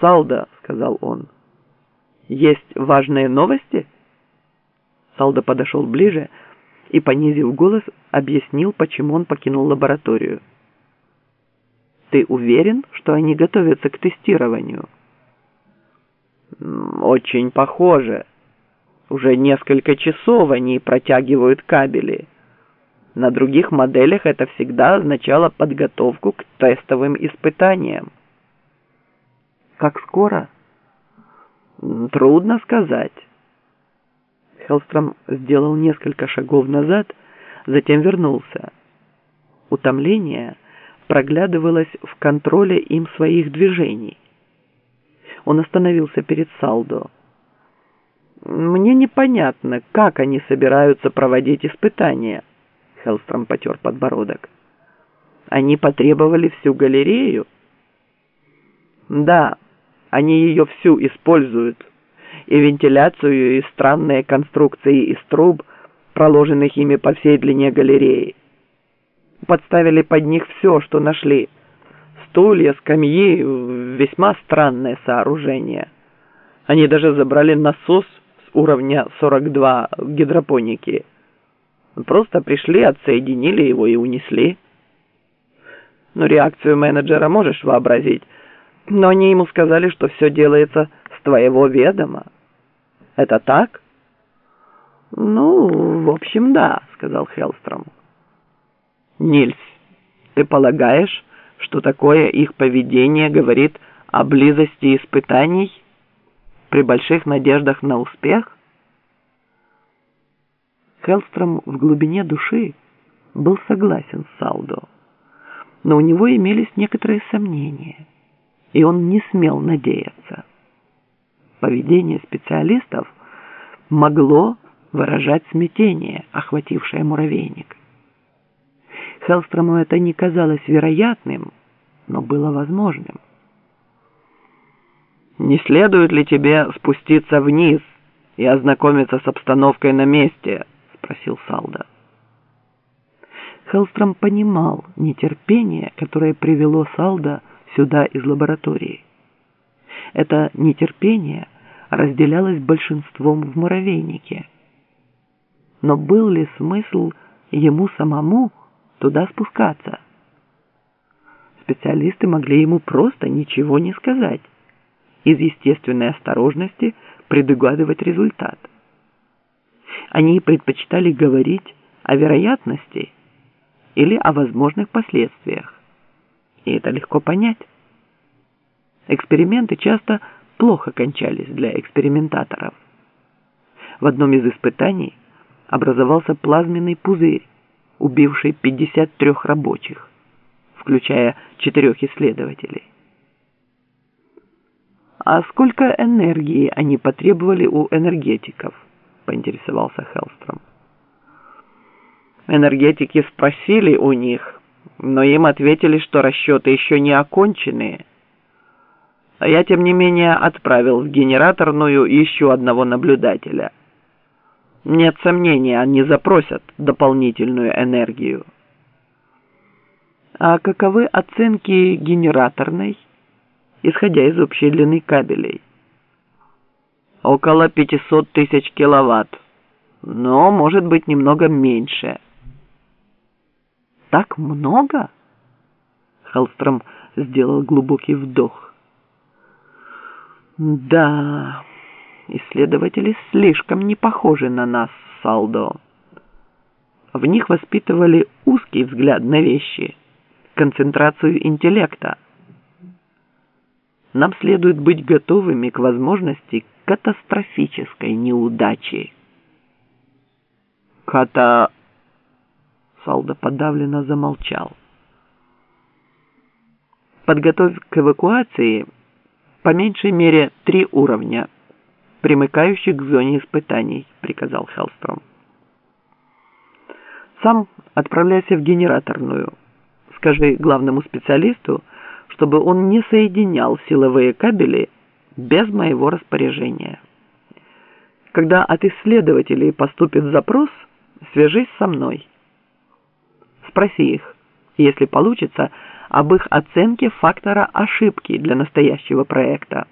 «Салда», — сказал он, — «есть важные новости?» Салда подошел ближе и, понизив голос, объяснил, почему он покинул лабораторию. «Ты уверен, что они готовятся к тестированию?» «Очень похоже. Уже несколько часов они протягивают кабели. На других моделях это всегда означало подготовку к тестовым испытаниям». «Как скоро?» «Трудно сказать». Хеллстром сделал несколько шагов назад, затем вернулся. Утомление проглядывалось в контроле им своих движений. Он остановился перед Салдо. «Мне непонятно, как они собираются проводить испытания», — Хеллстром потер подбородок. «Они потребовали всю галерею?» «Да, они ее всю используют», и вентиляцию, и странные конструкции из труб, проложенных ими по всей длине галереи. Подставили под них все, что нашли. Стулья, скамьи, весьма странное сооружение. Они даже забрали насос с уровня 42 в гидропонике. Просто пришли, отсоединили его и унесли. Ну, реакцию менеджера можешь вообразить. Но они ему сказали, что все делается с твоего ведома. Это так? Ну, в общем, да, сказал Хелстром. Нильс, ты полагаешь, что такое их поведение говорит о близости испытаний при больших надеждах на успех? Хелстром в глубине души был согласен с Салдо, но у него имелись некоторые сомнения, и он не смел надеяться поведение специалистов могло выражать смятение, охватившее муравейник. Хеллстрому это не казалось вероятным, но было возможным. «Не следует ли тебе спуститься вниз и ознакомиться с обстановкой на месте?» — спросил Салда. Хеллстром понимал нетерпение, которое привело Салда сюда из лаборатории. Это нетерпение разделялось большинством в муравейнике. Но был ли смысл ему самому туда спускаться? Специалисты могли ему просто ничего не сказать, из естественной осторожности предугадывать результат. Они предпочитали говорить о вероятности или о возможных последствиях. И это легко понять. Эксперименты часто плохо кончались для экспериментаторов. В одном из испытаний образовался плазменный пузырь, убивший 53 рабочих, включая четырех исследователей. «А сколько энергии они потребовали у энергетиков?» – поинтересовался Хеллстром. Энергетики спросили у них, но им ответили, что расчеты еще не оконченные – а я, тем не менее, отправил в генераторную еще одного наблюдателя. Нет сомнения, они запросят дополнительную энергию. А каковы оценки генераторной, исходя из общей длины кабелей? Около 500 тысяч киловатт, но может быть немного меньше. Так много? Холстром сделал глубокий вдох. Да, исследователи слишком не похожи на нас, Салдо. В них воспитывали узкий взгляд на вещи, концентрацию интеллекта. Нам следует быть готовыми к возможности катастрофической неудачи. Ката... Салдо подавленно замолчал. Подготовь к эвакуации по меньшей мере три уровня, примыкающих к зоне испытаний», — приказал Хеллстром. «Сам отправляйся в генераторную. Скажи главному специалисту, чтобы он не соединял силовые кабели без моего распоряжения. Когда от исследователей поступит запрос, свяжись со мной. Спроси их, если получится, об их оценке фактора ошибки для настоящего проекта.